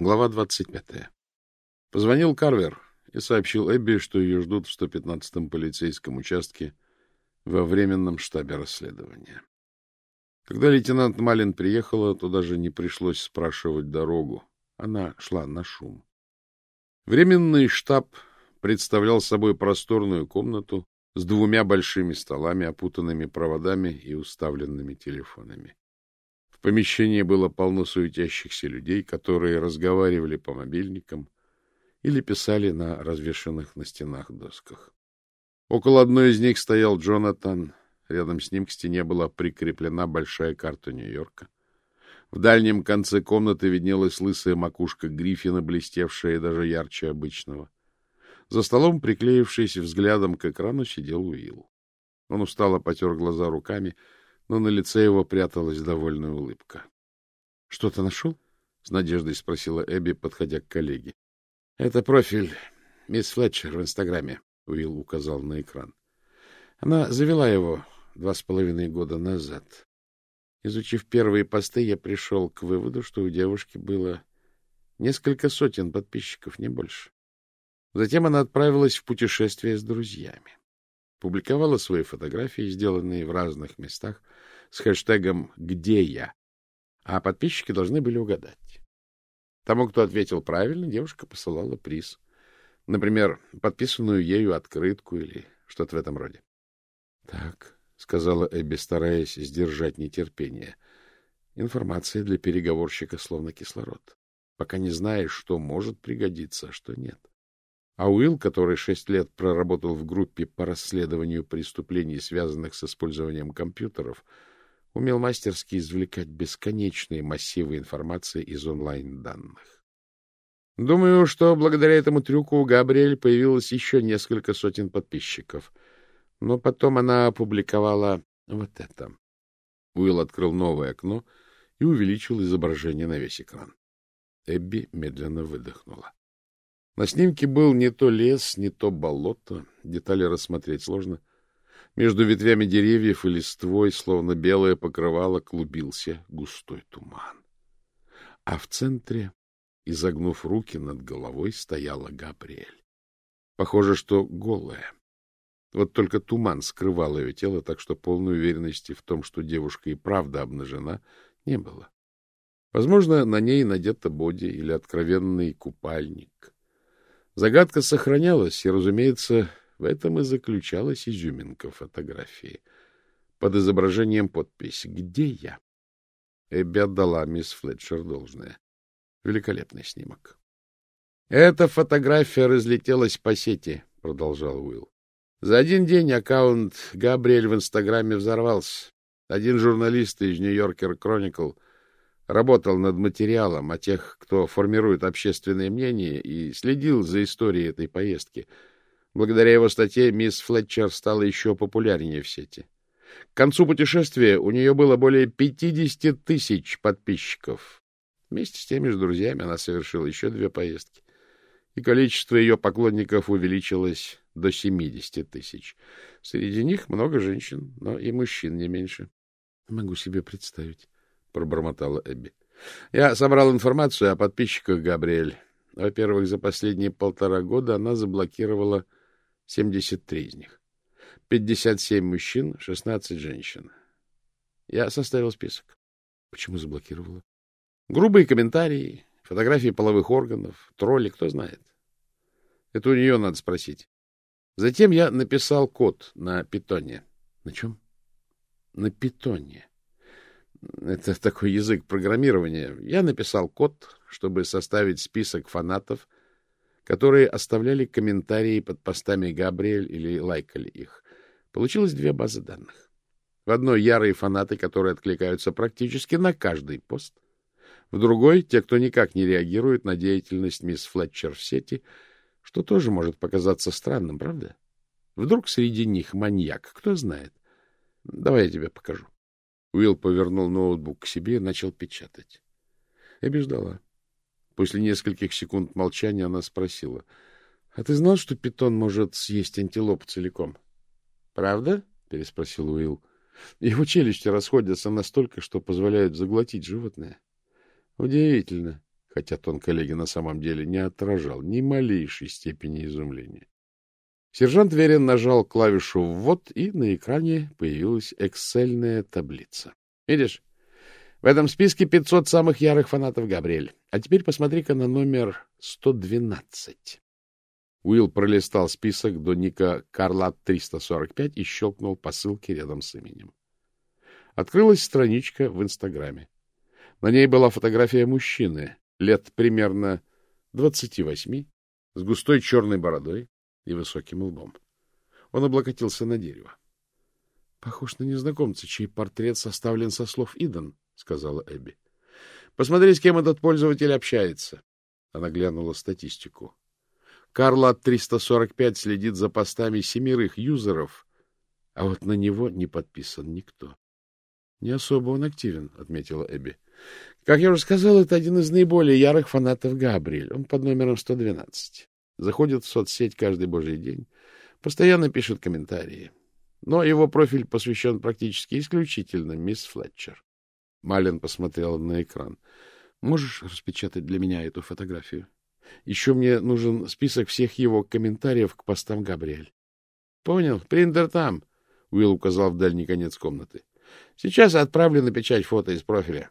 Глава 25. Позвонил Карвер и сообщил Эбби, что ее ждут в 115-м полицейском участке во временном штабе расследования. Когда лейтенант Малин приехала, то даже не пришлось спрашивать дорогу. Она шла на шум. Временный штаб представлял собой просторную комнату с двумя большими столами, опутанными проводами и уставленными телефонами. В помещении было полно суетящихся людей, которые разговаривали по мобильникам или писали на развешанных на стенах досках. Около одной из них стоял Джонатан. Рядом с ним к стене была прикреплена большая карта Нью-Йорка. В дальнем конце комнаты виднелась лысая макушка Гриффина, блестевшая даже ярче обычного. За столом, приклеившись взглядом к экрану, сидел Уилл. Он устало потер глаза руками — но на лице его пряталась довольная улыбка. — Что-то нашел? — с надеждой спросила Эбби, подходя к коллеге. — Это профиль мисс Флетчер в Инстаграме, — Уилл указал на экран. Она завела его два с половиной года назад. Изучив первые посты, я пришел к выводу, что у девушки было несколько сотен подписчиков, не больше. Затем она отправилась в путешествие с друзьями публиковала свои фотографии, сделанные в разных местах, с хэштегом «Где я?», а подписчики должны были угадать. Тому, кто ответил правильно, девушка посылала приз. Например, подписанную ею открытку или что-то в этом роде. — Так, — сказала Эбби, стараясь сдержать нетерпение. Информация для переговорщика словно кислород. Пока не знаешь, что может пригодиться, а что нет. А Уилл, который шесть лет проработал в группе по расследованию преступлений, связанных с использованием компьютеров, умел мастерски извлекать бесконечные массивы информации из онлайн-данных. Думаю, что благодаря этому трюку у Габриэль появилось еще несколько сотен подписчиков. Но потом она опубликовала вот это. Уилл открыл новое окно и увеличил изображение на весь экран. Эбби медленно выдохнула. На снимке был не то лес, не то болото. Детали рассмотреть сложно. Между ветвями деревьев и листвой, словно белое покрывало, клубился густой туман. А в центре, изогнув руки над головой, стояла Габриэль. Похоже, что голая. Вот только туман скрывал ее тело, так что полной уверенности в том, что девушка и правда обнажена, не было. Возможно, на ней надета боди или откровенный купальник. Загадка сохранялась, и, разумеется, в этом и заключалась изюминка фотографии. Под изображением подпись «Где я?». Эбби отдала мисс Флетчер должное. Великолепный снимок. «Эта фотография разлетелась по сети», — продолжал Уилл. «За один день аккаунт Габриэль в Инстаграме взорвался. Один журналист из Нью-Йоркер Chronicle — работал над материалом о тех, кто формирует общественное мнение, и следил за историей этой поездки. Благодаря его статье мисс Флетчер стала еще популярнее в сети. К концу путешествия у нее было более 50 тысяч подписчиков. Вместе с теми же друзьями она совершила еще две поездки, и количество ее поклонников увеличилось до 70 тысяч. Среди них много женщин, но и мужчин не меньше. Могу себе представить. — пробормотала Эбби. — Я собрал информацию о подписчиках Габриэль. Во-первых, за последние полтора года она заблокировала 73 из них. 57 мужчин, 16 женщин. Я составил список. Почему заблокировала? Грубые комментарии, фотографии половых органов, тролли, кто знает. Это у нее надо спросить. Затем я написал код на питоне. На чем? На питоне. Это такой язык программирования. Я написал код, чтобы составить список фанатов, которые оставляли комментарии под постами Габриэль или лайкали их. Получилось две базы данных. В одной ярые фанаты, которые откликаются практически на каждый пост. В другой — те, кто никак не реагирует на деятельность мисс Флетчер в сети, что тоже может показаться странным, правда? Вдруг среди них маньяк, кто знает. Давай я тебе покажу. Уилл повернул ноутбук к себе и начал печатать. Эбби ждала. После нескольких секунд молчания она спросила. — А ты знал, что питон может съесть антилопу целиком? — Правда? — переспросил Уилл. — Его челюсти расходятся настолько, что позволяют заглотить животное. — Удивительно. хотя тон коллеги на самом деле не отражал ни малейшей степени изумления. Сержант Верин нажал клавишу «ввод», и на экране появилась эксельная таблица. Видишь, в этом списке 500 самых ярых фанатов Габриэль. А теперь посмотри-ка на номер 112. Уилл пролистал список до ника Карла 345 и щелкнул по ссылке рядом с именем. Открылась страничка в Инстаграме. На ней была фотография мужчины, лет примерно 28, с густой черной бородой и высоким лбом. Он облокотился на дерево. — Похож на незнакомца, чей портрет составлен со слов Идан, — сказала Эбби. — Посмотри, с кем этот пользователь общается. Она глянула статистику. Карла 345 следит за постами семерых юзеров, а вот на него не подписан никто. — Не особо он активен, — отметила Эбби. — Как я уже сказал, это один из наиболее ярых фанатов Габриэль. Он под номером 112. Заходит в соцсеть каждый божий день. Постоянно пишет комментарии. Но его профиль посвящен практически исключительно мисс Флетчер. Малин посмотрел на экран. — Можешь распечатать для меня эту фотографию? Еще мне нужен список всех его комментариев к постам Габриэль. — Понял. Принтер там. Уилл указал в дальний конец комнаты. — Сейчас отправлю на печать фото из профиля.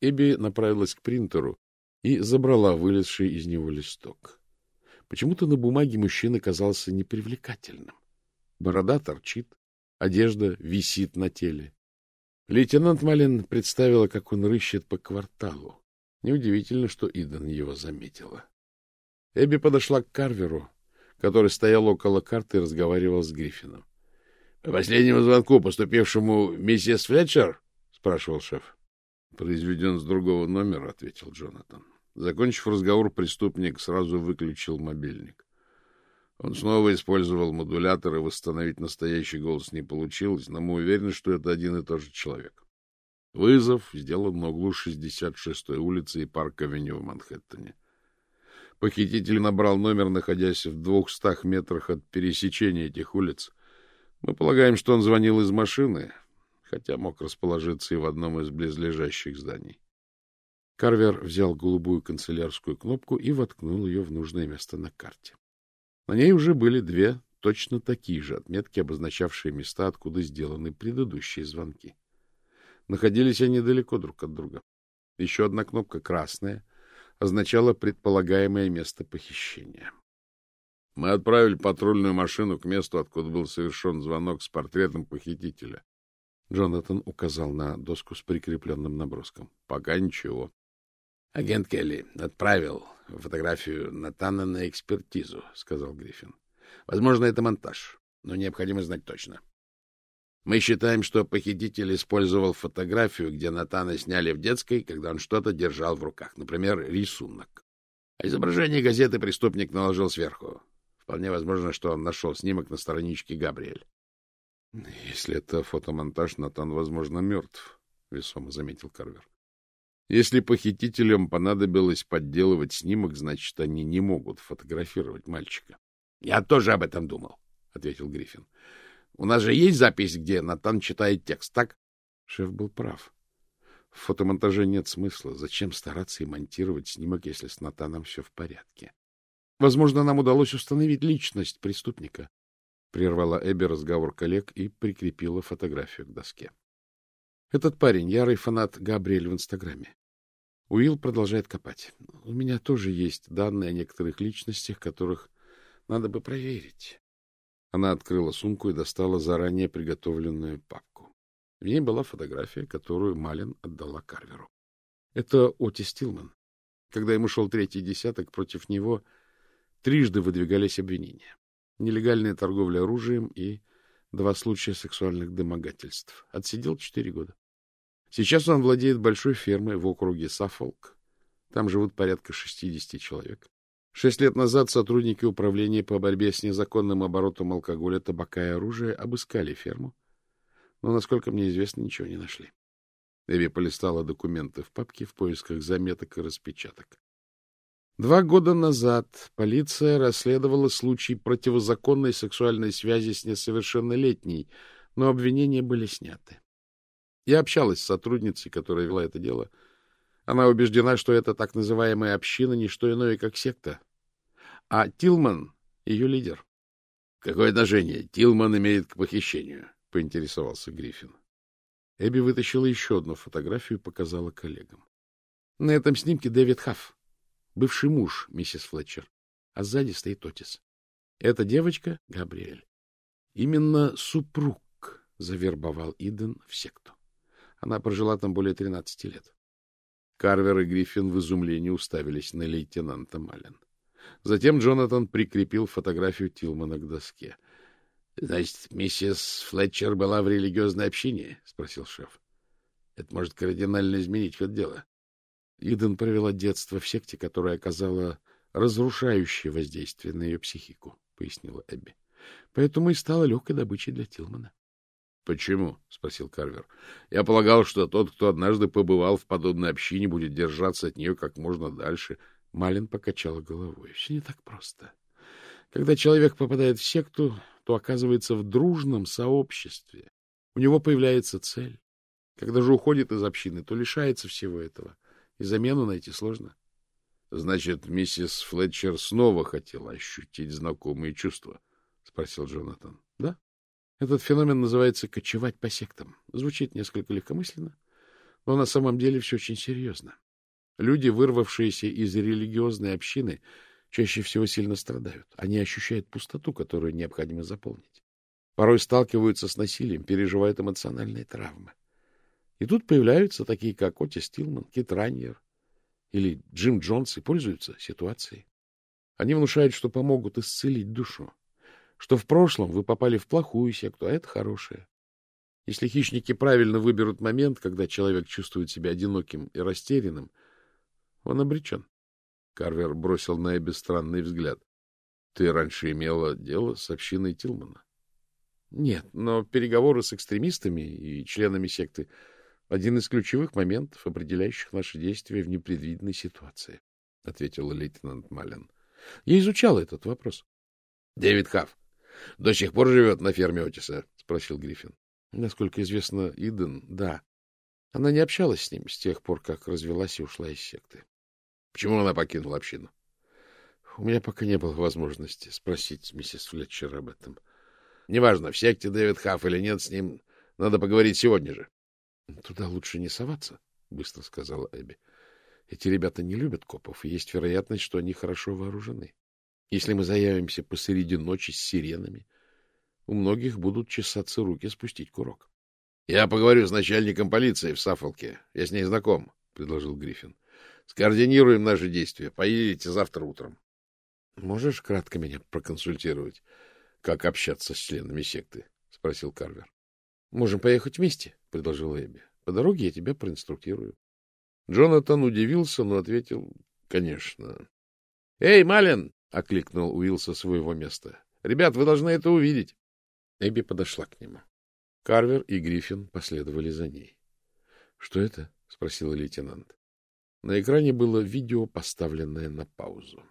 Эбби направилась к принтеру и забрала вылезший из него листок. Почему-то на бумаге мужчина казался непривлекательным. Борода торчит, одежда висит на теле. Лейтенант Малин представила, как он рыщет по кварталу. Неудивительно, что Идан его заметила. Эбби подошла к Карверу, который стоял около карты и разговаривал с Гриффином. — По последнему звонку, поступившему миссис Флетчер? — спрашивал шеф. — Произведен с другого номера, — ответил Джонатан. Закончив разговор, преступник сразу выключил мобильник. Он снова использовал модулятор, и восстановить настоящий голос не получилось, но мы уверены, что это один и тот же человек. Вызов сделан на углу 66-й улицы и Парк-авеню в Манхэттене. Похититель набрал номер, находясь в двухстах метрах от пересечения этих улиц. Мы полагаем, что он звонил из машины, хотя мог расположиться и в одном из близлежащих зданий. Карвер взял голубую канцелярскую кнопку и воткнул ее в нужное место на карте. На ней уже были две точно такие же отметки, обозначавшие места, откуда сделаны предыдущие звонки. Находились они далеко друг от друга. Еще одна кнопка, красная, означала предполагаемое место похищения. Мы отправили патрульную машину к месту, откуда был совершен звонок с портретом похитителя. Джонатан указал на доску с прикрепленным наброском. — Пока ничего. — Агент Келли отправил фотографию Натана на экспертизу, — сказал Гриффин. — Возможно, это монтаж, но необходимо знать точно. Мы считаем, что похититель использовал фотографию, где Натана сняли в детской, когда он что-то держал в руках, например, рисунок. А изображение газеты преступник наложил сверху. Вполне возможно, что он нашел снимок на страничке Габриэль. — Если это фотомонтаж, Натан, возможно, мертв, — весомо заметил Карвер. Если похитителям понадобилось подделывать снимок, значит, они не могут фотографировать мальчика. — Я тоже об этом думал, — ответил Гриффин. — У нас же есть запись, где Натан читает текст, так? Шеф был прав. В фотомонтаже нет смысла. Зачем стараться и монтировать снимок, если с Натаном все в порядке? Возможно, нам удалось установить личность преступника. Прервала Эбби разговор коллег и прикрепила фотографию к доске. Этот парень — ярый фанат Габриэль в Инстаграме. Уилл продолжает копать. У меня тоже есть данные о некоторых личностях, которых надо бы проверить. Она открыла сумку и достала заранее приготовленную папку. В ней была фотография, которую Малин отдала Карверу. Это Оти Стилман. Когда ему шел третий десяток, против него трижды выдвигались обвинения. Нелегальная торговля оружием и два случая сексуальных домогательств. Отсидел четыре года. Сейчас он владеет большой фермой в округе Саффолк. Там живут порядка 60 человек. Шесть лет назад сотрудники управления по борьбе с незаконным оборотом алкоголя, табака и оружия обыскали ферму, но, насколько мне известно, ничего не нашли. Эви полистала документы в папке в поисках заметок и распечаток. Два года назад полиция расследовала случай противозаконной сексуальной связи с несовершеннолетней, но обвинения были сняты. Я общалась с сотрудницей, которая вела это дело. Она убеждена, что это так называемая община — не что иное, как секта. А Тилман — ее лидер. — Какое отношение Тилман имеет к похищению? — поинтересовался Гриффин. Эбби вытащила еще одну фотографию и показала коллегам. На этом снимке Дэвид Хафф, бывший муж миссис Флетчер, а сзади стоит Отис. Эта девочка — Габриэль. Именно супруг завербовал Иден в секту. Она прожила там более 13 лет. Карвер и Гриффин в изумлении уставились на лейтенанта Маллен. Затем Джонатан прикрепил фотографию Тилмана к доске. — Значит, миссис Флетчер была в религиозной общине? — спросил шеф. — Это может кардинально изменить ход дела. Иден провела детство в секте, которая оказала разрушающее воздействие на ее психику, — пояснила Эбби. Поэтому и стала легкой добычей для Тилмана. — Почему? — спросил Карвер. — Я полагал, что тот, кто однажды побывал в подобной общине, будет держаться от нее как можно дальше. Малин покачала головой. — Все не так просто. Когда человек попадает в секту, то оказывается в дружном сообществе. У него появляется цель. Когда же уходит из общины, то лишается всего этого. И замену найти сложно. — Значит, миссис Флетчер снова хотела ощутить знакомые чувства? — спросил Джонатан. — Да. Этот феномен называется «кочевать по сектам». Звучит несколько легкомысленно, но на самом деле все очень серьезно. Люди, вырвавшиеся из религиозной общины, чаще всего сильно страдают. Они ощущают пустоту, которую необходимо заполнить. Порой сталкиваются с насилием, переживают эмоциональные травмы. И тут появляются такие, как Отис Тилман, Кит Раньер или Джим Джонс, и пользуются ситуацией. Они внушают, что помогут исцелить душу что в прошлом вы попали в плохую секту, а это хорошее. Если хищники правильно выберут момент, когда человек чувствует себя одиноким и растерянным, он обречен. Карвер бросил на Эбби странный взгляд. — Ты раньше имела дело с общиной Тилмана? — Нет, но переговоры с экстремистами и членами секты — один из ключевых моментов, определяющих наши действия в непредвиденной ситуации, — ответил лейтенант Малин. — Я изучал этот вопрос. — Дэвид Хафф, — До сих пор живет на ферме Отиса? — спросил Гриффин. — Насколько известно, Иден — да. Она не общалась с ним с тех пор, как развелась и ушла из секты. — Почему она покинула общину? — У меня пока не было возможности спросить миссис Флетчер об этом. — Неважно, в секте Дэвид Хафф или нет, с ним надо поговорить сегодня же. — Туда лучше не соваться, — быстро сказала Эбби. — Эти ребята не любят копов, и есть вероятность, что они хорошо вооружены. Если мы заявимся посреди ночи с сиренами, у многих будут чесаться руки спустить курок. — Я поговорю с начальником полиции в Саффолке. Я с ней знаком, — предложил Гриффин. — Скоординируем наши действия. Поедете завтра утром. — Можешь кратко меня проконсультировать, как общаться с членами секты? — спросил Карвер. — Можем поехать вместе, — предложил Эбби. — По дороге я тебя проинструктирую. Джонатан удивился, но ответил, — конечно. — Эй, Малин! — окликнул Уилл со своего места. — Ребят, вы должны это увидеть. Эбби подошла к нему. Карвер и Гриффин последовали за ней. — Что это? — спросил лейтенант. На экране было видео, поставленное на паузу.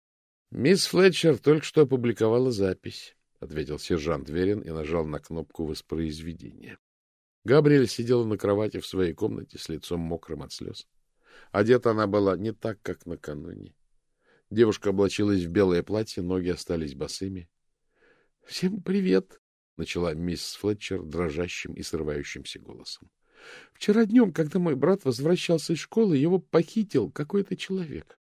— Мисс Флетчер только что опубликовала запись, — ответил сержант Верин и нажал на кнопку воспроизведения. Габриэль сидела на кровати в своей комнате с лицом мокрым от слез. Одета она была не так, как накануне. Девушка облачилась в белое платье, ноги остались босыми. — Всем привет! — начала мисс Флетчер дрожащим и срывающимся голосом. — Вчера днем, когда мой брат возвращался из школы, его похитил какой-то человек.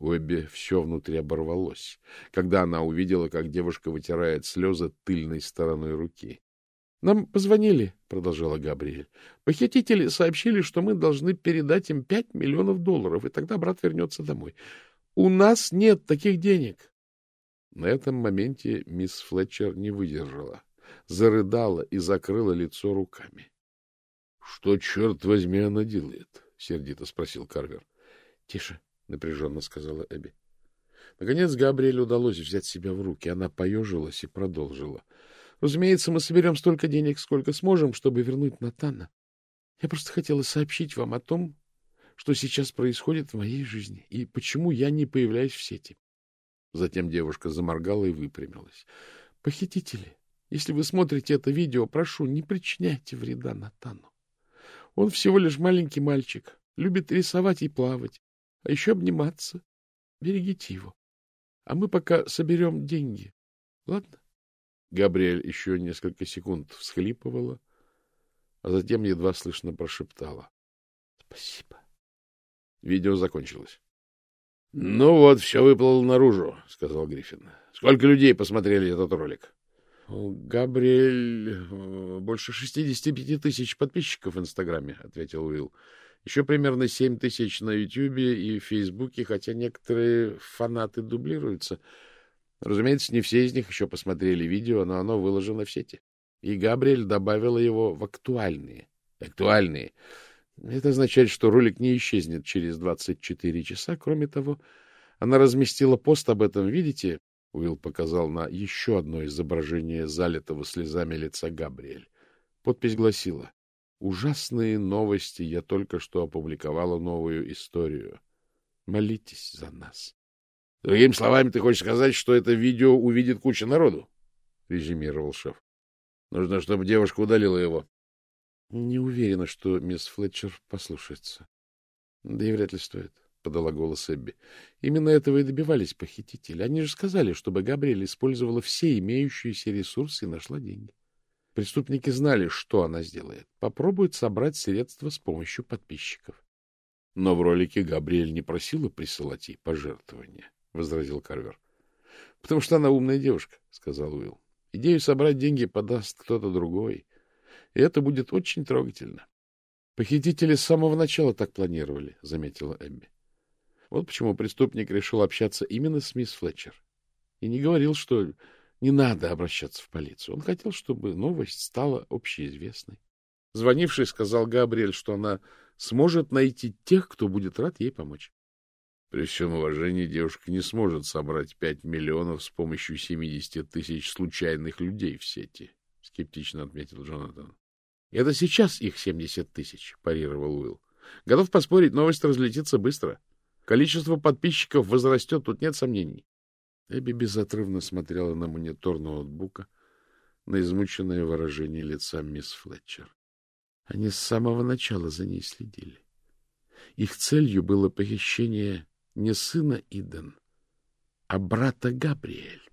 У Эбби все внутри оборвалось, когда она увидела, как девушка вытирает слезы тыльной стороной руки. — Нам позвонили, — продолжала Габриэль. — Похитители сообщили, что мы должны передать им пять миллионов долларов, и тогда брат вернется домой. У нас нет таких денег. На этом моменте мисс Флетчер не выдержала, зарыдала и закрыла лицо руками. — Что, черт возьми, она делает? — сердито спросил Карвер. — Тише, — напряженно сказала Эбби. Наконец Габриэль удалось взять себя в руки. Она поежилась и продолжила. — Разумеется, мы соберем столько денег, сколько сможем, чтобы вернуть Натана. Я просто хотела сообщить вам о том, что сейчас происходит в моей жизни и почему я не появляюсь в сети. Затем девушка заморгала и выпрямилась. — Похитители, если вы смотрите это видео, прошу, не причиняйте вреда Натану. Он всего лишь маленький мальчик, Любит рисовать и плавать, а еще обниматься. Берегите его. А мы пока соберем деньги. Ладно? Габриэль еще несколько секунд всхлипывала, а затем едва слышно прошептала. — Спасибо. Видео закончилось. — Ну вот, все выплыло наружу, — сказал Гриффин. — Сколько людей посмотрели этот ролик? — Габриэль... Э, больше шестидесяти пяти тысяч подписчиков в Инстаграме, — ответил Уилл. Еще примерно семь тысяч на Ютьюбе и Фейсбуке, хотя некоторые фанаты дублируются. Разумеется, не все из них еще посмотрели видео, но оно выложено в сети. И Габриэль добавила его в актуальные. Актуальные. Это означает, что ролик не исчезнет через 24 часа. Кроме того, она разместила пост об этом, видите? Уилл показал на еще одно изображение залитого слезами лица Габриэль. Подпись гласила «Ужасные новости. Я только что опубликовала новую историю. Молитесь за нас». Другими словами, ты хочешь сказать, что это видео увидит куча народу? — резюмировал шеф. — Нужно, чтобы девушка удалила его. — Не уверена, что мисс Флетчер послушается. — Да и вряд ли стоит, — подала голос Эбби. — Именно этого и добивались похитители. Они же сказали, чтобы Габриэль использовала все имеющиеся ресурсы и нашла деньги. Преступники знали, что она сделает. Попробуют собрать средства с помощью подписчиков. Но в ролике Габриэль не просила присылать ей пожертвования. — возразил Карвер. — Потому что она умная девушка, — сказал Уилл. — Идею собрать деньги подаст кто-то другой. И это будет очень трогательно. Похитители с самого начала так планировали, — заметила Эбби. Вот почему преступник решил общаться именно с мисс Флетчер. И не говорил, что не надо обращаться в полицию. Он хотел, чтобы новость стала общеизвестной. Звонивший сказал Габриэль, что она сможет найти тех, кто будет рад ей помочь. При всем уважении девушка не сможет собрать пять миллионов с помощью семидесяти тысяч случайных людей в сети, — скептично отметил Джонатан. — Это сейчас их семьдесят тысяч, — парировал Уилл. — Готов поспорить, новость разлетится быстро. Количество подписчиков возрастет, тут нет сомнений. Эбби безотрывно смотрела на монитор ноутбука, на измученное выражение лица мисс Флетчер. Они с самого начала за ней следили. Их целью было похищение не сына Иден, а брата Габриэль.